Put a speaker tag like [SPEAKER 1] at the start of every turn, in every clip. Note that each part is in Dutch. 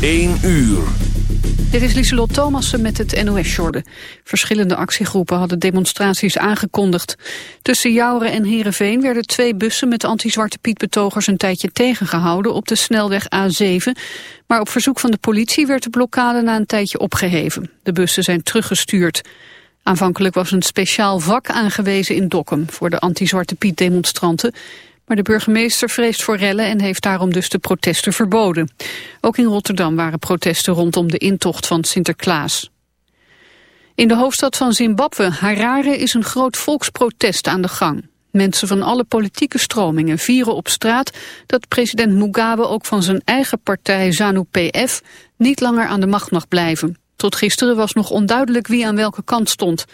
[SPEAKER 1] 1 uur.
[SPEAKER 2] Dit is Lieselot Thomassen met het NOS-jorden. Verschillende actiegroepen hadden demonstraties aangekondigd. Tussen Jouren en Heerenveen werden twee bussen met anti-Zwarte Piet-betogers een tijdje tegengehouden op de snelweg A7. Maar op verzoek van de politie werd de blokkade na een tijdje opgeheven. De bussen zijn teruggestuurd. Aanvankelijk was een speciaal vak aangewezen in Dokkum voor de anti-Zwarte Piet-demonstranten. Maar de burgemeester vreest voor rellen en heeft daarom dus de protesten verboden. Ook in Rotterdam waren protesten rondom de intocht van Sinterklaas. In de hoofdstad van Zimbabwe, Harare, is een groot volksprotest aan de gang. Mensen van alle politieke stromingen vieren op straat dat president Mugabe ook van zijn eigen partij ZANU-PF niet langer aan de macht mag blijven. Tot gisteren was nog onduidelijk wie aan welke kant stond.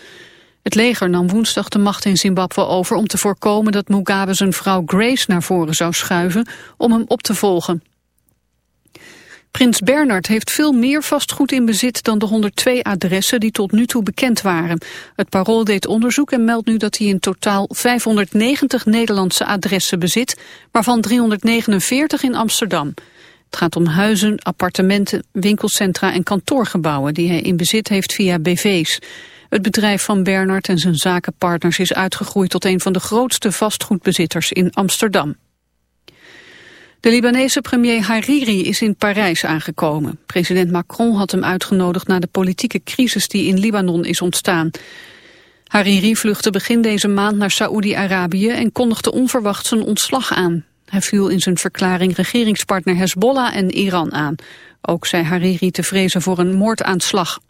[SPEAKER 2] Het leger nam woensdag de macht in Zimbabwe over om te voorkomen dat Mugabe zijn vrouw Grace naar voren zou schuiven om hem op te volgen. Prins Bernard heeft veel meer vastgoed in bezit dan de 102 adressen die tot nu toe bekend waren. Het Parool deed onderzoek en meldt nu dat hij in totaal 590 Nederlandse adressen bezit, waarvan 349 in Amsterdam. Het gaat om huizen, appartementen, winkelcentra en kantoorgebouwen die hij in bezit heeft via BV's. Het bedrijf van Bernard en zijn zakenpartners is uitgegroeid tot een van de grootste vastgoedbezitters in Amsterdam. De Libanese premier Hariri is in Parijs aangekomen. President Macron had hem uitgenodigd na de politieke crisis die in Libanon is ontstaan. Hariri vluchtte begin deze maand naar Saoedi-Arabië en kondigde onverwacht zijn ontslag aan. Hij viel in zijn verklaring regeringspartner Hezbollah en Iran aan. Ook zei Hariri te vrezen voor een moordaanslag.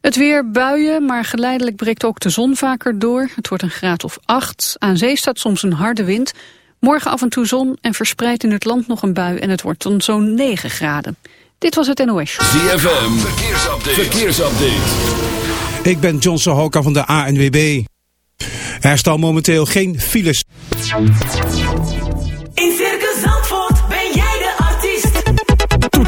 [SPEAKER 2] Het weer buien, maar geleidelijk breekt ook de zon vaker door. Het wordt een graad of acht. Aan zee staat soms een harde wind. Morgen af en toe zon en verspreid in het land nog een bui en het wordt dan zo'n 9 graden. Dit was het NOS.
[SPEAKER 1] ZFM, verkeersupdate. verkeersupdate.
[SPEAKER 3] Ik ben John Sohoka van de ANWB. Er staan momenteel geen files.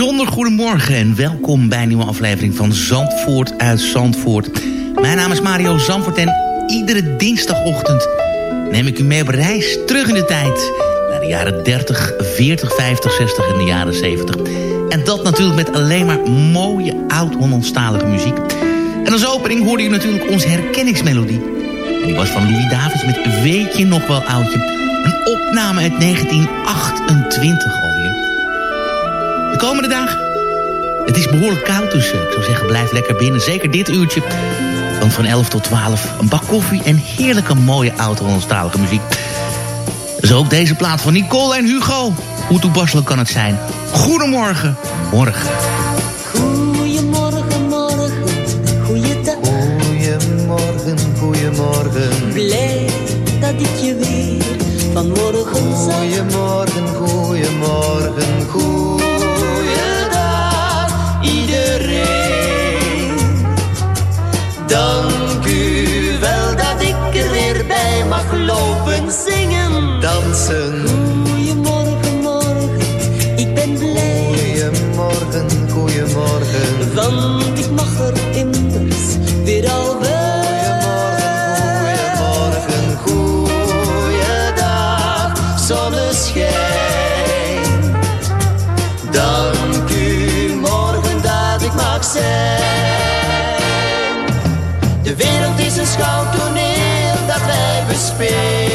[SPEAKER 4] Bijzonder goedemorgen en welkom bij een nieuwe aflevering van Zandvoort uit Zandvoort. Mijn naam is Mario Zandvoort en iedere dinsdagochtend neem ik u mee op reis terug in de tijd. Naar de jaren 30, 40, 50, 60 en de jaren 70. En dat natuurlijk met alleen maar mooie oud-Hollandstalige muziek. En als opening hoorde u natuurlijk onze herkenningsmelodie. En die was van Louis Davids met Weet je nog wel oudje? Een opname uit 1928 alweer. De komende dagen. Het is behoorlijk koud, dus eh, ik zou zeggen blijf lekker binnen. Zeker dit uurtje. Want van 11 tot 12 een bak koffie en heerlijke mooie oud-Hollandstalige muziek. Zo ook deze plaat van Nicole en Hugo. Hoe toepasselijk kan het zijn? Goedemorgen, morgen.
[SPEAKER 5] Goedemorgen, morgen, goeiedag.
[SPEAKER 6] Goedemorgen, goedemorgen.
[SPEAKER 5] Blij dat ik je weer vanmorgen zag.
[SPEAKER 6] Goedemorgen, goedemorgen, goeiedag
[SPEAKER 5] iedereen.
[SPEAKER 6] Dank u wel dat ik er weer bij mag lopen, zingen, dansen.
[SPEAKER 5] Goedemorgen, morgen, ik ben blij.
[SPEAKER 6] Goedemorgen, goedemorgen.
[SPEAKER 5] Want ik mag er
[SPEAKER 6] schouwtoneel dat wij bespelen.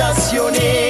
[SPEAKER 7] sensationné.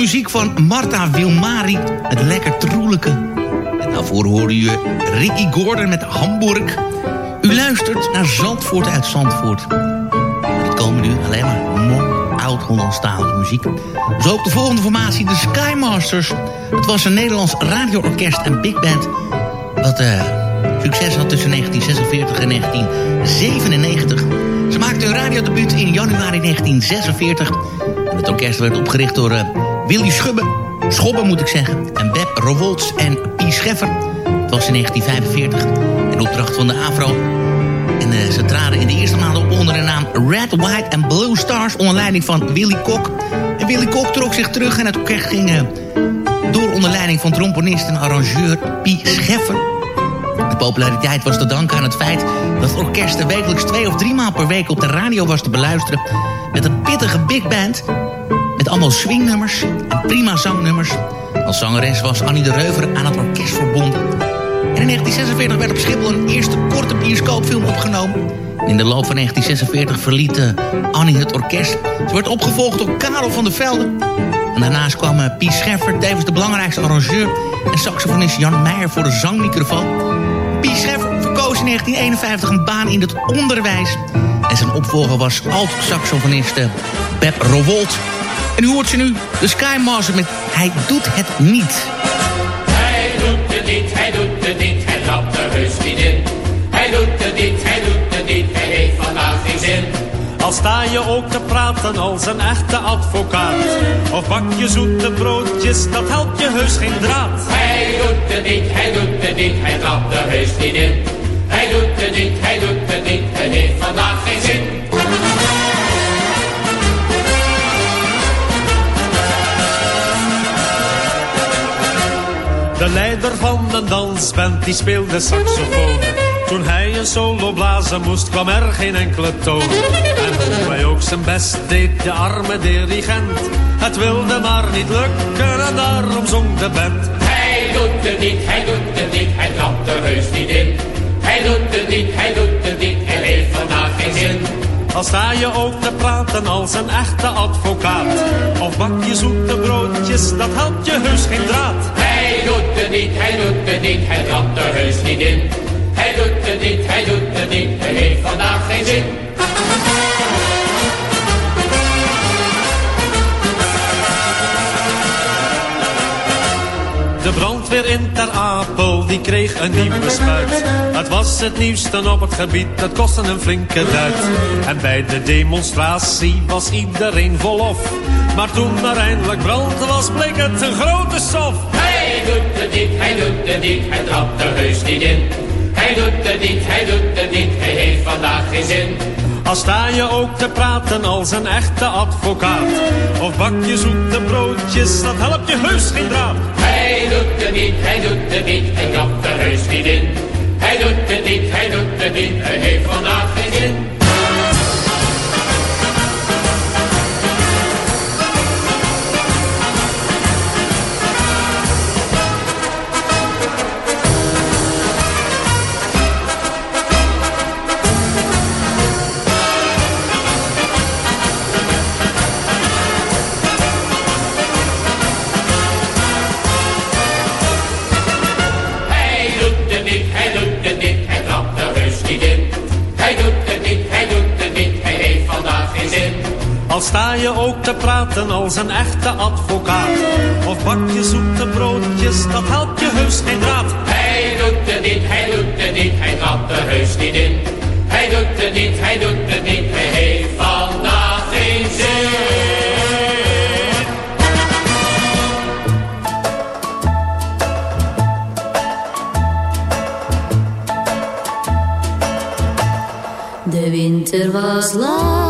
[SPEAKER 4] Muziek van Marta Wilmari, het lekker troelijke. En daarvoor hoorde u Ricky Gordon met Hamburg. U luistert naar Zandvoort uit Zandvoort. Het komen nu alleen maar mooi oud-Hollandstalige muziek. Zo op de volgende formatie, de Skymasters. Het was een Nederlands radioorkest en big band... wat eh, succes had tussen 1946 en 1997. Ze maakten hun radiodebuut in januari 1946. En het orkest werd opgericht door uh, Willy Schubbe, Schobbe moet ik zeggen... en Beb Rowolds en Pie Scheffer. Het was in 1945 in opdracht van de AVRO en uh, ze traden in de eerste maanden op onder de naam Red, White and Blue Stars... onder leiding van Willy Kok. En Willy Kok trok zich terug en het orkest ging uh, door onder leiding van tromponist en arrangeur Pie Scheffer. De populariteit was te danken aan het feit dat het orkest wekelijks twee of drie maal per week op de radio was te beluisteren... met een pittige big band, met allemaal swingnummers en prima zangnummers. Als zangeres was Annie de Reuver aan het orkest verbonden... En in 1946 werd op Schiphol een eerste korte bioscoopfilm opgenomen. In de loop van 1946 verliet uh, Annie het orkest. Ze werd opgevolgd door Karel van der Velde. En daarnaast kwam uh, Piet Scheffer, tevens de belangrijkste arrangeur... en saxofonist Jan Meijer voor de zangmicrofoon. Piet Scheffer verkoos in 1951 een baan in het onderwijs. En zijn opvolger was alt-saxofonist uh, Beb Rowold. En u hoort ze nu, de Skymaster met Hij doet het niet.
[SPEAKER 8] Hij doet het niet, hij doet het niet, hij trapt er heus niet in. Hij doet het niet, hij doet het niet, hij heeft vandaag geen zin.
[SPEAKER 9] Al sta je ook te praten als een echte advocaat. Of bak je zoete broodjes, dat helpt je heus geen draad.
[SPEAKER 8] Hij doet het niet, hij doet het niet, hij trapt er heus niet in. Hij doet het niet, hij doet
[SPEAKER 9] dansband die speelde saxofoon. Toen hij een solo blazen moest kwam er geen enkele toon. En hoe hij ook zijn best deed, de arme dirigent. Het wilde maar niet lukken en daarom zong de band.
[SPEAKER 8] Hij doet het niet, hij doet het niet, hij trapt er heus niet in. Hij doet het niet, hij doet het niet, hij heeft vandaag geen zin.
[SPEAKER 9] Al sta je ook te praten als een echte advocaat. Of bak je zoete broodjes, dat helpt je heus geen draad.
[SPEAKER 8] Hij doet het niet, hij doet het niet, hij trapt er heus niet in. Hij doet het niet, hij doet het niet, hij heeft vandaag geen zin.
[SPEAKER 9] De brandweer in Ter Apel, die kreeg een nieuwe spuit. Het was het nieuwste op het gebied, het kostte een flinke duit. En bij de demonstratie was iedereen volop. Maar toen er eindelijk brand was, bleek het een grote sof.
[SPEAKER 8] Hij doet het niet, hij doet het niet, hij trapt er heus niet in. Hij doet het niet, hij doet het niet, hij heeft vandaag geen zin.
[SPEAKER 9] Al sta je ook te praten als een echte advocaat. Of bak je zoete broodjes, dat helpt je heus geen draad.
[SPEAKER 8] Hij doet het niet, hij doet het niet, hij trapt er heus niet in. Hij doet het niet, hij doet het niet, hij heeft vandaag geen zin.
[SPEAKER 9] Al sta je ook te praten als een echte advocaat. Of bak je zoete broodjes, dat helpt je heus geen draad.
[SPEAKER 8] Hij doet het niet, hij doet het niet, hij trapt er heus niet in. Hij doet het niet, hij doet het niet, hij heeft vandaag geen zin.
[SPEAKER 10] De winter was lang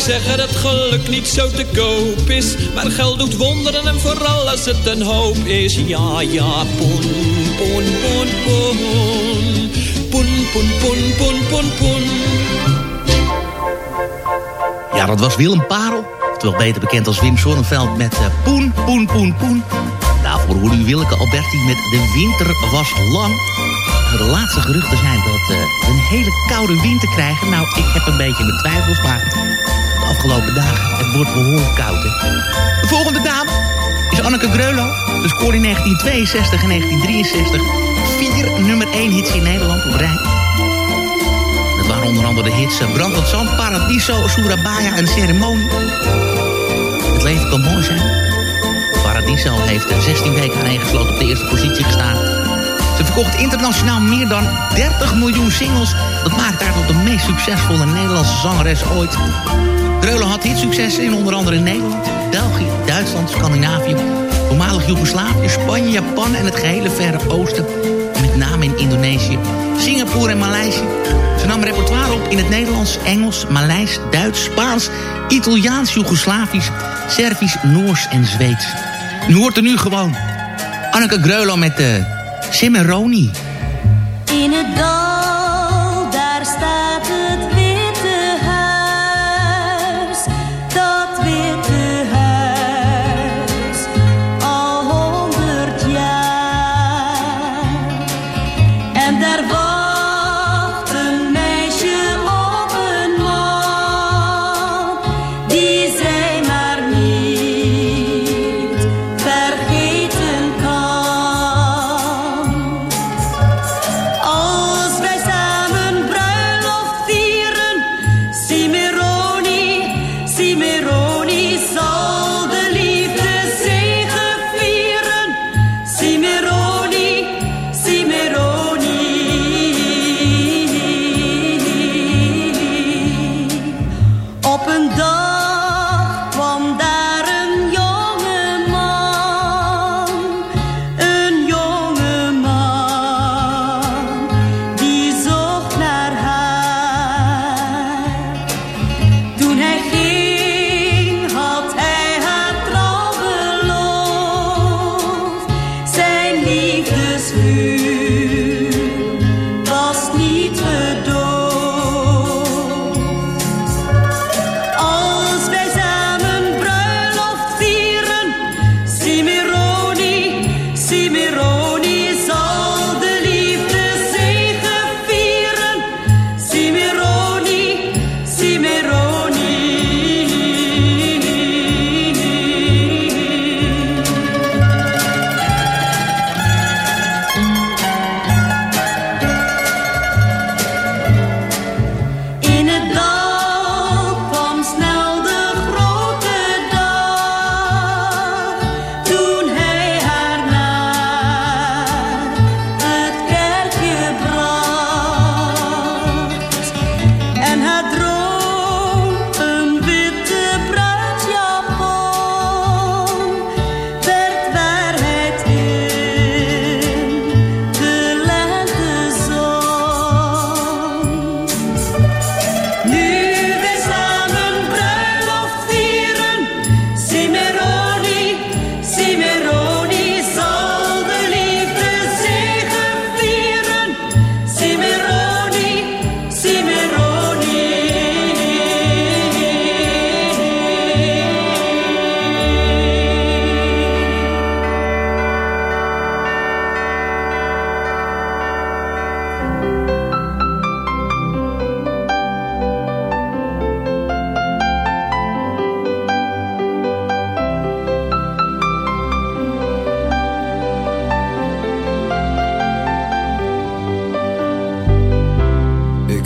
[SPEAKER 11] Vaak zeggen dat geluk niet zo te koop is. Maar geld doet wonderen en vooral als het een hoop is. Ja, ja, poen, poen, poen, poen. Poen, poen, poen, poen, poen, poen.
[SPEAKER 4] Ja, dat was Willem Parel. Terwijl beter bekend als Wim Sonneveld met eh, Poen, Poen, Poen, Poen. Daarvoor hoorde u Willeke Alberti met De Winter Was Lang. Nou, De laatste geruchten zijn dat eh, we een hele koude winter krijgen. Nou, ik heb een beetje mijn twijfels, maar afgelopen dagen, het wordt behoorlijk koud. Hè? De volgende dame is Anneke Greulow. Ze scoorde in 1962 en 1963 vier nummer 1 hits in Nederland op rij. Dat waren onder andere de hits eh, Brandend Zand, Paradiso, Surabaya en Ceremonie. Het leven kan mooi zijn. Paradiso heeft eh, 16 weken aaneengesloten op de eerste positie gestaan. Ze verkocht internationaal meer dan 30 miljoen singles. Dat maakt haar tot de meest succesvolle Nederlandse zangeres ooit. Dreulen had hitsuccessen in onder andere Nederland, België, Duitsland, Scandinavië, voormalig Joegoslavië, Spanje, Japan en het gehele Verre Oosten. Met name in Indonesië, Singapore en Maleisië. Ze nam repertoire op in het Nederlands, Engels, Maleis, Duits, Spaans, Italiaans, Joegoslavisch, Servisch, Noors en Zweeds. Nu hoort er nu gewoon Anneke Greulow met de Cimarroni.
[SPEAKER 10] In het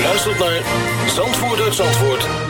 [SPEAKER 12] U luistert naar Zandvoort Zandvoort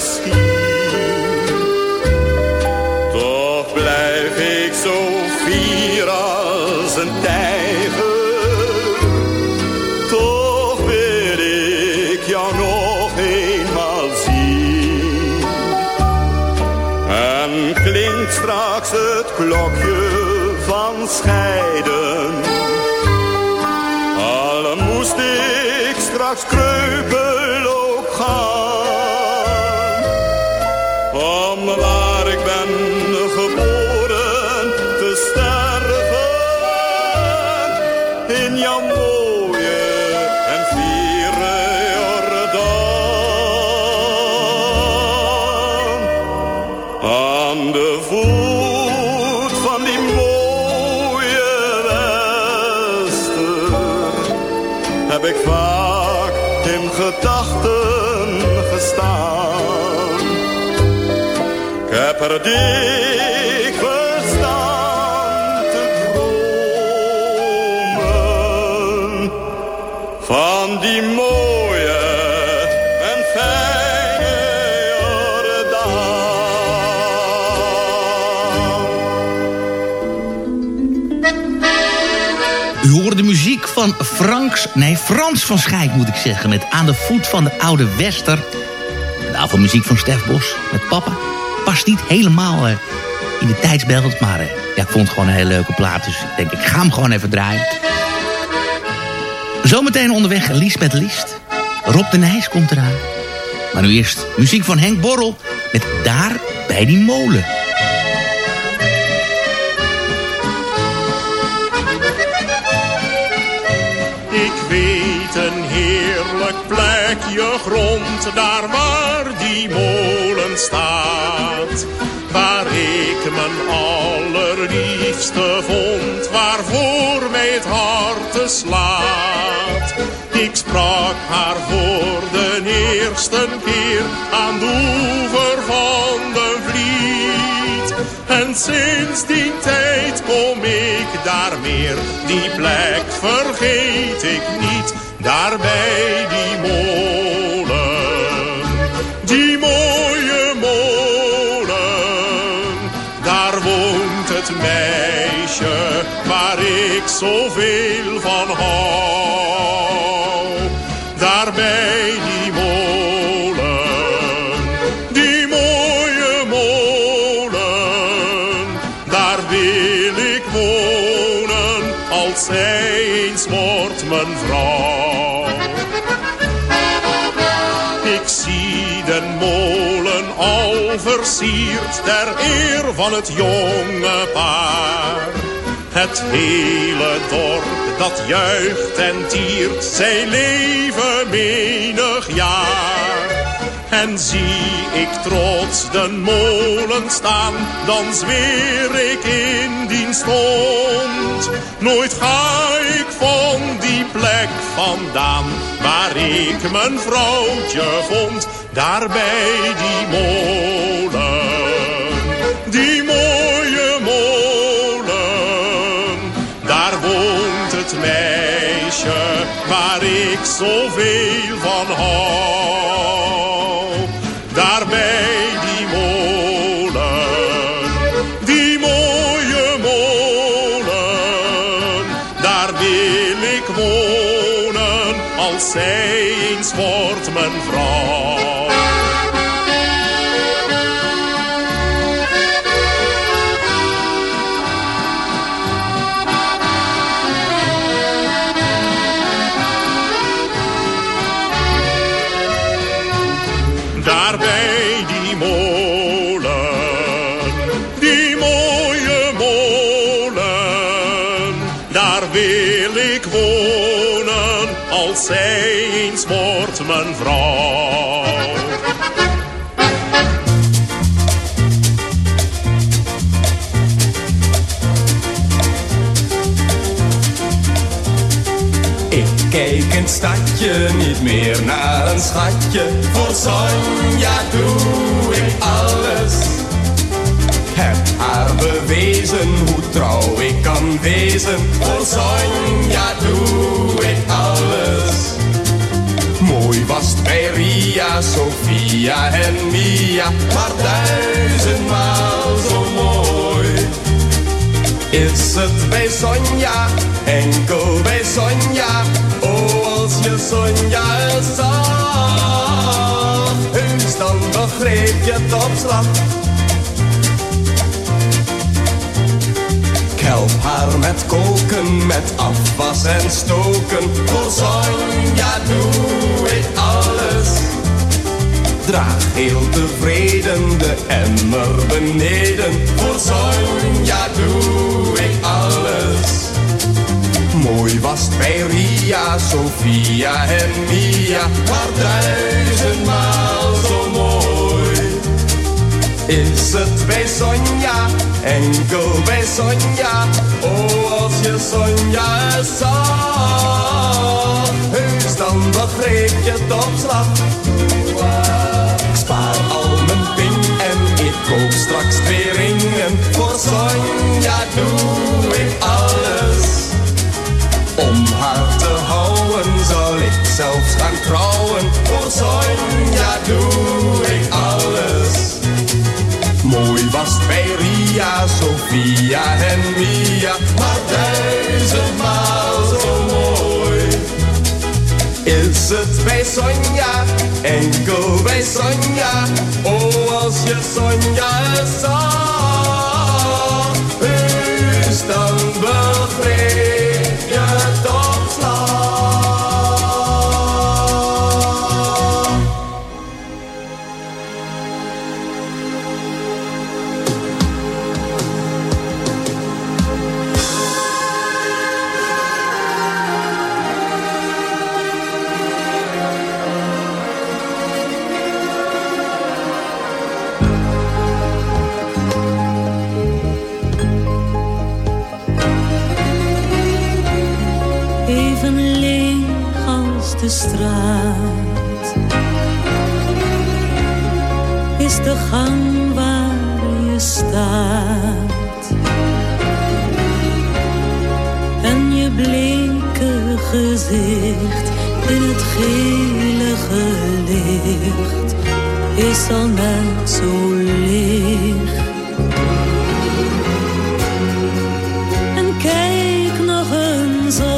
[SPEAKER 12] see.
[SPEAKER 13] Ik heb er dikwijls te van die mooie en fijne
[SPEAKER 4] U hoorde de muziek van Franks, nee Frans van Schijk moet ik zeggen. Met Aan de voet van de oude Wester. De muziek van Stef Bos met papa. Past niet helemaal eh, in de tijdsbeeld, maar eh, ja, ik vond het gewoon een hele leuke plaat. Dus ik denk, ik ga hem gewoon even draaien. Zometeen onderweg Liesbeth List. Rob de Nijs komt eraan. Maar nu eerst muziek van Henk Borrel met Daar bij die molen.
[SPEAKER 14] Ik weet een heerlijk plekje grond, daar waar die molen Waar ik mijn allerliefste vond, waarvoor mij het hart slaat. Ik sprak haar voor de eerste keer aan de oever van de vliet. En sinds die tijd kom ik daar meer, die plek vergeet ik niet, daar bij die molen. Waar ik zoveel van hou. Daar bij die molen, die mooie molen, daar wil ik wonen als zij eens wordt mijn vrouw. Ik zie den molen al versierd ter eer van het jonge paar. Het hele dorp dat juicht en tiert zijn leven menig jaar. En zie ik trots de molen staan, dan zweer ik in dienst stond. Nooit ga ik van die plek vandaan, waar ik mijn vrouwtje vond, daar bij die molen. Waar ik zoveel van hou.
[SPEAKER 15] In stadje niet meer naar een schatje. Voor Sonja doe ik alles. Heb haar bewezen hoe trouw ik kan wezen. Voor Sonja doe ik alles. Mooi was het bij Ria, Sofia en Mia. Maar duizendmaal zo mooi. Is het bij Sonja, enkel bij Sonja. Je Sonja zag, heus dan begreep je het op slag. Help haar met koken, met afwas en stoken. Voor Sonja doe ik alles. Draag heel tevreden de emmer beneden. Voor Sonja doe ik alles. Het bij Ria, Sofia en Mia. Maar duizendmaal zo mooi. Is het bij Sonja, enkel bij Sonja. Oh, als je Sonja zag. Heus dan begreep je het op slag. Spaar al mijn ping en ik koop straks twee ringen. Voor Sonja doe ik alles. Ria, Sofia en Mia. Maar duizendmaal zo mooi. Is het bij Sonja, enkel bij Sonja. Oh, als je Sonja zag,
[SPEAKER 10] is al net zo licht. En kijk nog eens om.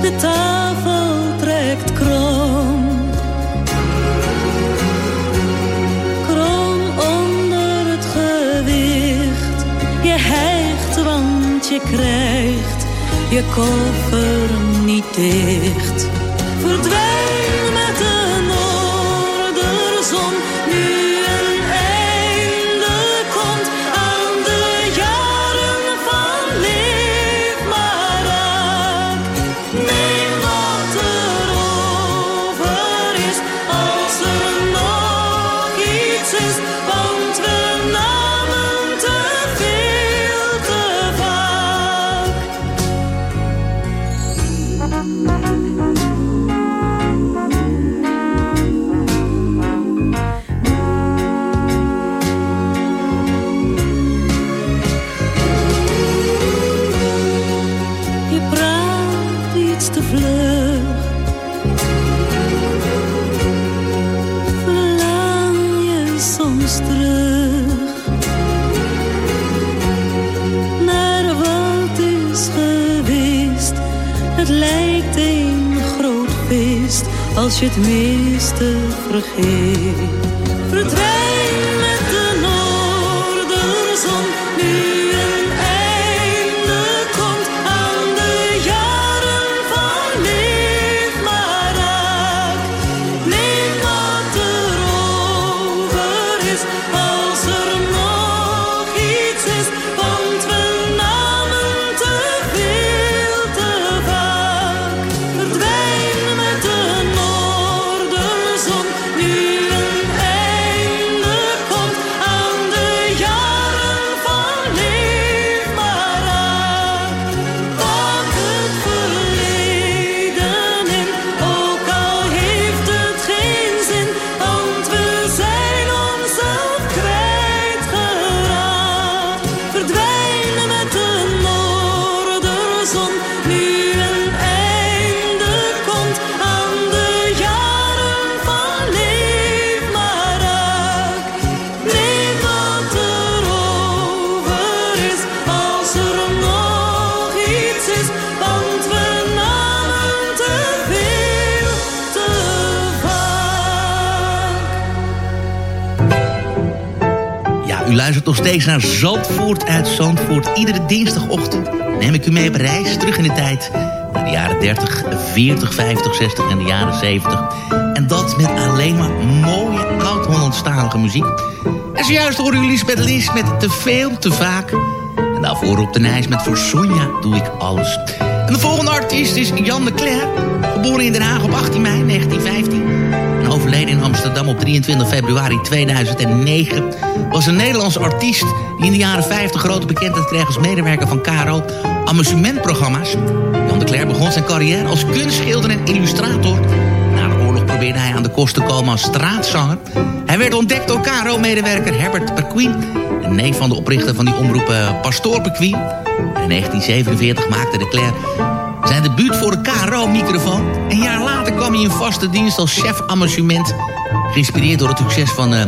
[SPEAKER 10] De tafel trekt krom. Krom onder het gewicht. Je hijgt, want je krijgt je koffer niet dicht. Als je het meeste vergeet.
[SPEAKER 4] Luistert nog steeds naar Zandvoort uit Zandvoort. Iedere dinsdagochtend neem ik u mee op reis terug in de tijd. Naar de jaren 30, 40, 50, 60 en de jaren 70. En dat met alleen maar mooie oud-Hollandstalige muziek. En zojuist horen jullie Lisbeth Lis met Te Veel, Te Vaak. En daarvoor op de Nijs met Voor Sonja doe ik alles. En de volgende artiest is Jan de Cler. Geboren in Den Haag op 18 mei 1915. En overleden in Amsterdam op 23 februari 2009... was een Nederlandse artiest die in de jaren 50 grote bekendheid kreeg... als medewerker van KRO amusementprogramma's. Jan de Cler begon zijn carrière als kunstschilder en illustrator. Na de oorlog probeerde hij aan de kost te komen als straatzanger. Hij werd ontdekt door KRO-medewerker Herbert Perquin... een neef van de oprichter van die omroep eh, Pastoor Perquin. In 1947 maakte de Cler zijn debuut voor de KRO-microfoon. Een jaar later kwam hij in vaste dienst als chef amusement. Geïnspireerd door het succes van eh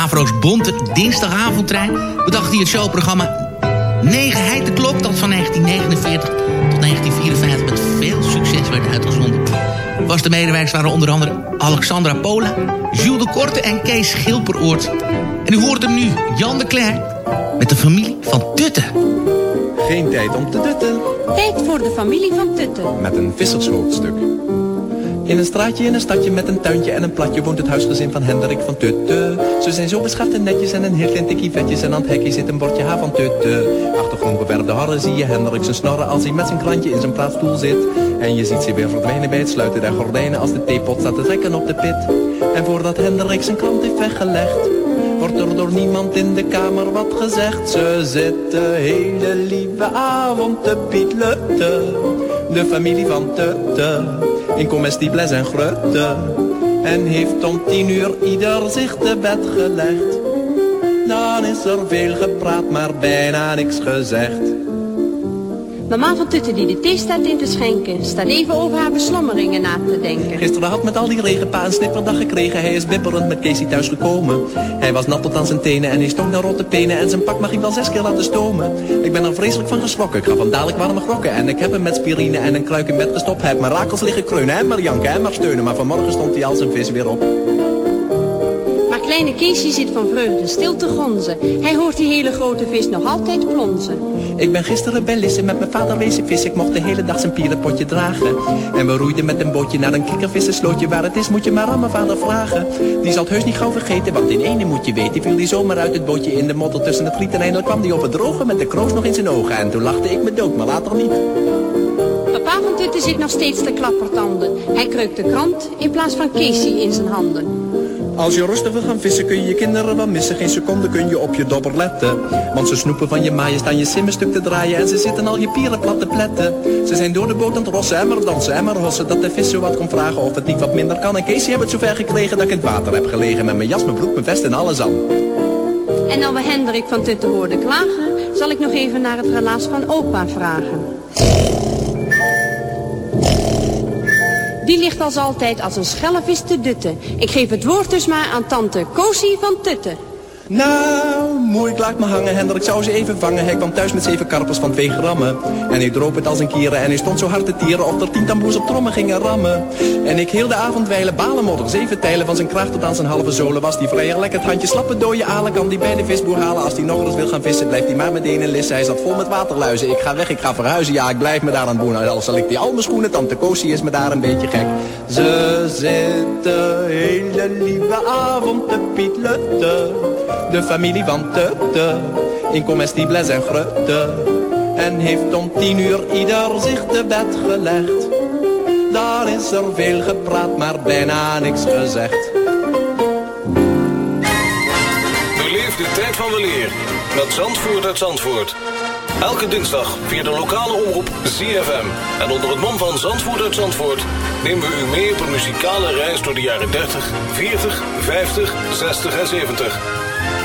[SPEAKER 4] Avro's Bonte Dinsdagavondtrein... bedacht hij het showprogramma Negenheid de Klok... dat van 1949 tot 1954 met veel succes werd uitgezonden. Vaste medewerkers waren onder andere Alexandra Pola... Jules de Korte en Kees Schilperoort. En u hoort hem nu, Jan de Cler... met de familie van Tutten.
[SPEAKER 16] Geen tijd om te dutten.
[SPEAKER 17] Tijd voor de familie van Tutten.
[SPEAKER 16] Met een vissershoofdstuk. In een straatje in een stadje met een tuintje en een platje woont het huisgezin van Hendrik van Tutte. Ze zijn zo beschaafd en netjes en een heel klein tikkie vetjes en aan het hekje zit een bordje H van Tutte. Achtergrond bewerfde harren zie je Hendrik zijn snorren als hij met zijn krantje in zijn plaatsstoel zit. En je ziet ze weer verdwijnen bij het sluiten der gordijnen als de theepot staat te trekken op de pit. En voordat Hendrik zijn krant heeft weggelegd, wordt er door niemand in de kamer wat gezegd. Ze zitten hele lieve avond te pietlutten. De familie van Tutte, in comestibles en grutte. En heeft om tien uur ieder zich te bed gelegd. Dan is er veel gepraat, maar bijna niks gezegd.
[SPEAKER 17] Mama van Tutte die de thee staat in te schenken, staat even over haar beslommeringen na te denken.
[SPEAKER 16] Gisteren had met al die regenpa een snipperdag gekregen. Hij is bibberend met Casey thuis gekomen. Hij was nat tot aan zijn tenen en hij stonk naar rotte penen. En zijn pak mag hij wel zes keer laten stomen. Ik ben er vreselijk van geschrokken. Ik gaf hem dadelijk warme grokken. En ik heb hem met spirine en een kruik in bed gestopt. Heb mijn rakels liggen kreunen en maar janken en maar steunen. Maar vanmorgen stond hij als een vis weer op.
[SPEAKER 17] Kleine Keesje zit van vreugde stil te gonzen. Hij hoort die hele grote vis nog altijd plonzen.
[SPEAKER 16] Ik ben gisteren bij Lisse met mijn vader wezen vissen. Ik mocht de hele dag zijn pierenpotje dragen. En we roeiden met een bootje naar een kikkervissenslootje. Waar het is moet je maar aan mijn vader vragen. Die zal het heus niet gauw vergeten, want in ene moet je weten. Viel die zomaar uit het bootje in de modder tussen het riet. En eindelijk kwam die op het droge met de kroos nog in zijn ogen. En toen lachte ik me dood, maar later niet.
[SPEAKER 17] Papa van Tutte zit nog steeds te klappertanden. Hij kreukt de krant in plaats van Casey in zijn handen.
[SPEAKER 16] Als je rustig wil gaan vissen kun je je kinderen wel missen. Geen seconde kun je op je dobber letten. Want ze snoepen van je maaien staan je simmen stuk te draaien. En ze zitten al je pieren plat te pletten. Ze zijn door de boot aan het rossen en maar dansen en maar hossen. Dat de vis zo wat komt vragen of het niet wat minder kan. En Casey heeft het zover gekregen dat ik in het water heb gelegen. Met mijn jas, mijn broek, mijn vest en alles aan.
[SPEAKER 17] En dan we Hendrik van Tutte hoorden klagen, zal ik nog even naar het relaas van opa vragen. Die ligt als altijd als een schellevis te dutten. Ik geef het woord dus maar aan tante Kosie van Tutte.
[SPEAKER 16] Nou, mooi, ik laat me hangen, Hendrik. Ik zou ze even vangen. Hij kwam thuis met zeven karpers van twee grammen. En hij droop het als een kieren. En hij stond zo hard te tieren of er tien tamboers op trommen gingen rammen. En ik heel de avond wijlen, balen modder, zeven tijlen van zijn kracht tot aan zijn halve zolen. Was die vrijer lekker het handje slappe dooie alen. Kan die bij de visboer halen. Als hij nog eens wil gaan vissen, blijft hij maar meteen in lissen. Hij zat vol met waterluizen. Ik ga weg, ik ga verhuizen. Ja, ik blijf me daar aan doen. Al zal ik die al mijn schoenen. Tante Kosie is me daar een beetje gek. Ze zitten hele lieve avond te pietlutten. De familie van in comestibles en grutte. En heeft om tien uur ieder zich te bed gelegd. Daar is er veel gepraat, maar bijna niks gezegd.
[SPEAKER 18] Beleef de tijd van weleer met Zandvoort uit Zandvoort. Elke dinsdag via de lokale omroep ZFM. En onder het mom van Zandvoort uit Zandvoort... nemen we u mee op een muzikale reis door de jaren 30, 40, 50, 60 en 70...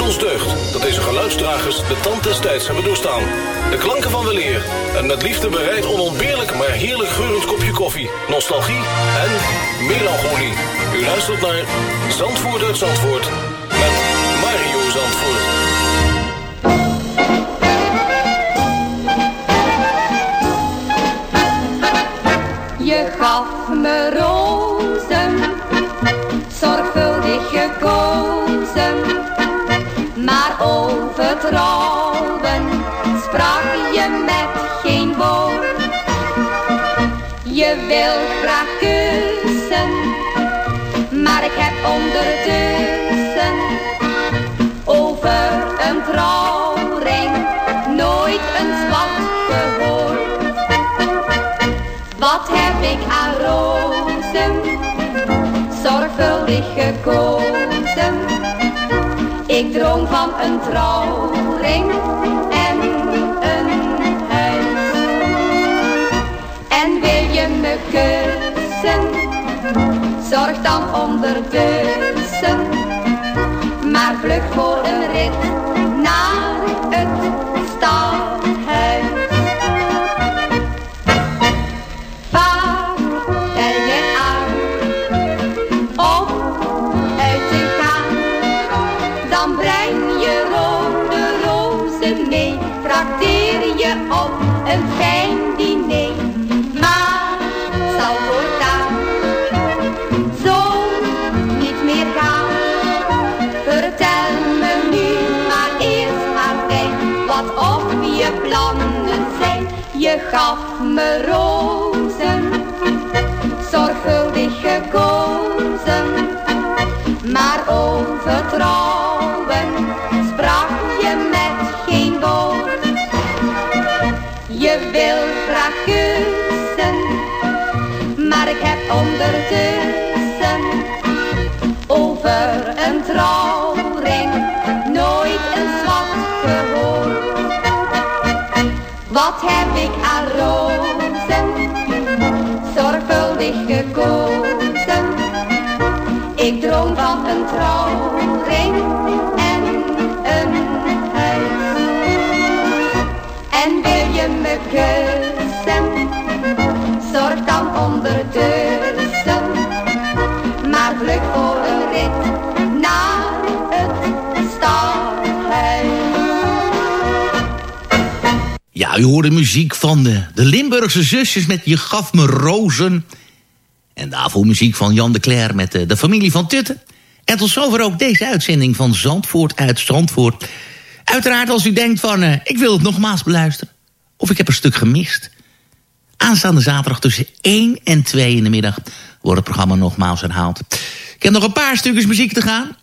[SPEAKER 18] Ons deugd dat deze geluidsdragers de tand des tijds hebben doorstaan. De klanken van weleer. En met liefde bereid onontbeerlijk maar heerlijk geurend kopje koffie. Nostalgie en melancholie. U luistert naar Zandvoort uit Zandvoort. Met Mario Zandvoort.
[SPEAKER 19] Je gaf me rozen, zorgvuldig gekozen, maar over trouwen sprak je met geen woord. Je wil graag kussen, maar ik heb ondertussen over een trouwring nooit een zwart gehoord. Wat heb ik aan rozen, zorgvuldig gekozen. Ik droom van een trouwring en een huis. En wil je me kussen, zorg dan ondertussen. Maar vlug voor een rit Maar het zal voortaan zo niet meer gaan. Vertel me nu maar eerst maar fijn wat of je plannen zijn. Je gaf me rozen, zorgvuldig gekozen, maar overtroffen. Maar ik heb ondertussen over een trouwring nooit een zwart gehoord. Wat heb ik aan rozen, zorgvuldig gekozen. Ik droom van een trouwring en een huis. En wil je me kussen,
[SPEAKER 4] U hoorde muziek van de, de Limburgse zusjes met Je gaf me rozen. En daarvoor muziek van Jan de Cler met de, de familie van Tutten. En tot zover ook deze uitzending van Zandvoort uit Zandvoort. Uiteraard als u denkt van, eh, ik wil het nogmaals beluisteren. Of ik heb een stuk gemist. Aanstaande zaterdag tussen 1 en 2 in de middag wordt het programma nogmaals herhaald. Ik heb nog een paar stukjes muziek te gaan.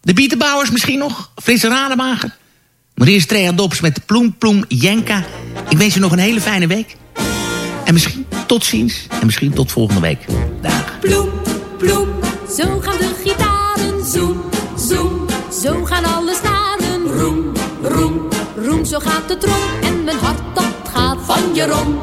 [SPEAKER 4] De Bietenbouwers misschien nog. Frisse Rademacher. Maar eerst Trea Dops met Ploem Ploem Jenka. Ik wens je nog een hele fijne week. En misschien tot ziens. En misschien tot volgende week. Dag.
[SPEAKER 20] Ploem, ploem, zo gaan de gitaren. Zoem, zoem, zo gaan alle snaren. Roem, roem, roem, zo gaat de trom. En mijn hart dat gaat van je rom,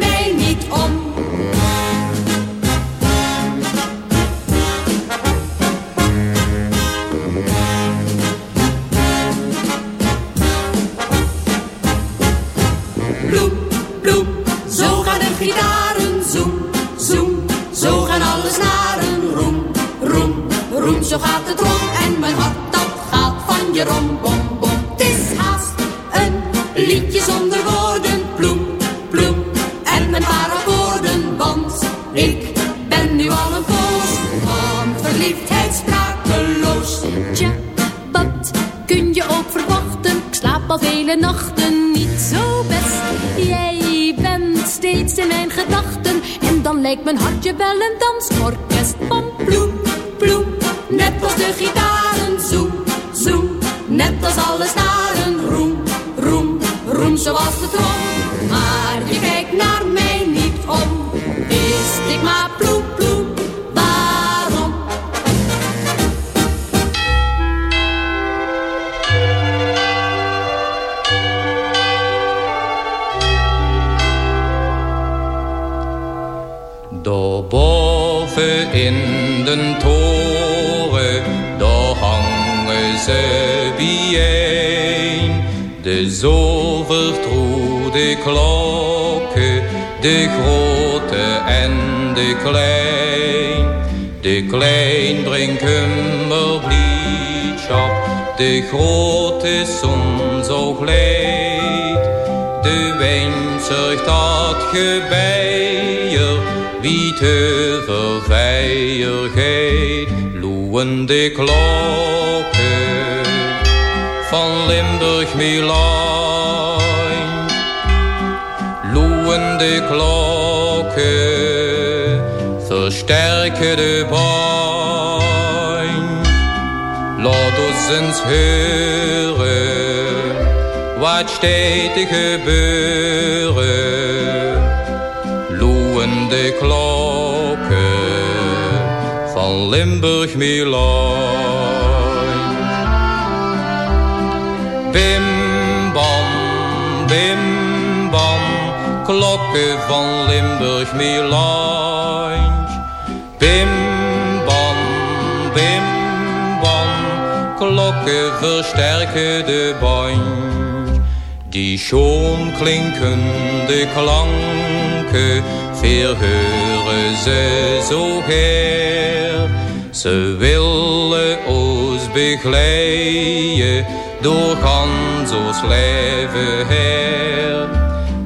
[SPEAKER 20] mijn hartje wel een dansorkest.
[SPEAKER 21] In den toren, daar hangen ze bijeen. De zo vertrouwde klokken, de grote en de klein. De klein brengt kummerbliedschap, de grote zon zo gleed. De wind zorgt dat gebeier, wie te verveiligheid. Loeien de klokken van Limburg Milaan. Loeien de klokken versterken de pijn. Laat ons eens horen wat steeds te gebeuren. De klokken van Limburg Milaan. Bim bam, bim bam, klokken van Limburg Milaan. Bim bam, bim bam, klokken versterken de band. Die schoon klinkende klanken verheuren ze zo her. Ze willen ons begeleiden door gans ons leven her.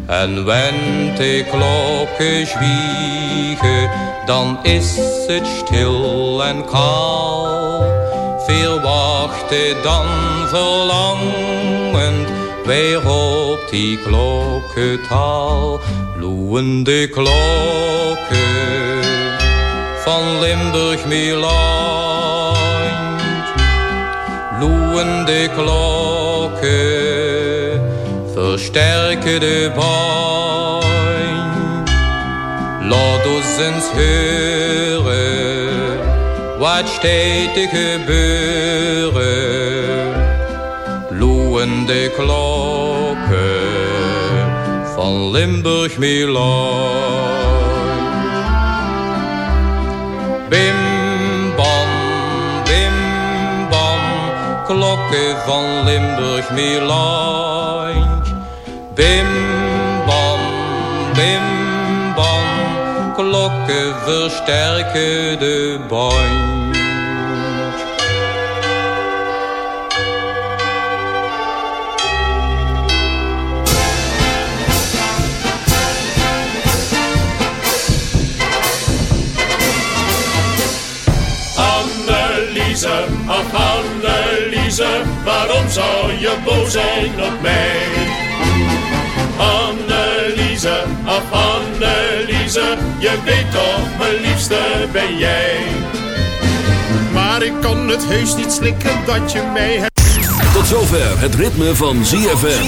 [SPEAKER 21] En wenn de klokken zwiegen, dan is het stil en kaal. Veel wachten dan verlangend weer op die klokkentaal. Loeiende klokken van Limburg Milan. Loeiende klokken versterken de band. Laat ons eens hören wat steeds te gebeuren. Loeiende klokken van Limburg Milan. Bim bam, bim bam, klokken van Limburg Milan. Bim bam, bim bam, klokken versterken de band.
[SPEAKER 14] Zou je boos zijn op mij? Anneliese, ach Anneliese, je weet toch, mijn liefste ben jij. Maar ik kan het heus niet slikken dat je mij hebt.
[SPEAKER 1] Tot zover het ritme van ZFM.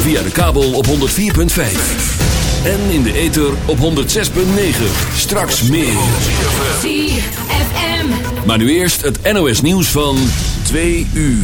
[SPEAKER 1] Via de kabel op 104.5. En in de ether op 106.9. Straks meer.
[SPEAKER 10] ZFM.
[SPEAKER 1] Maar nu eerst het NOS nieuws van 2 uur.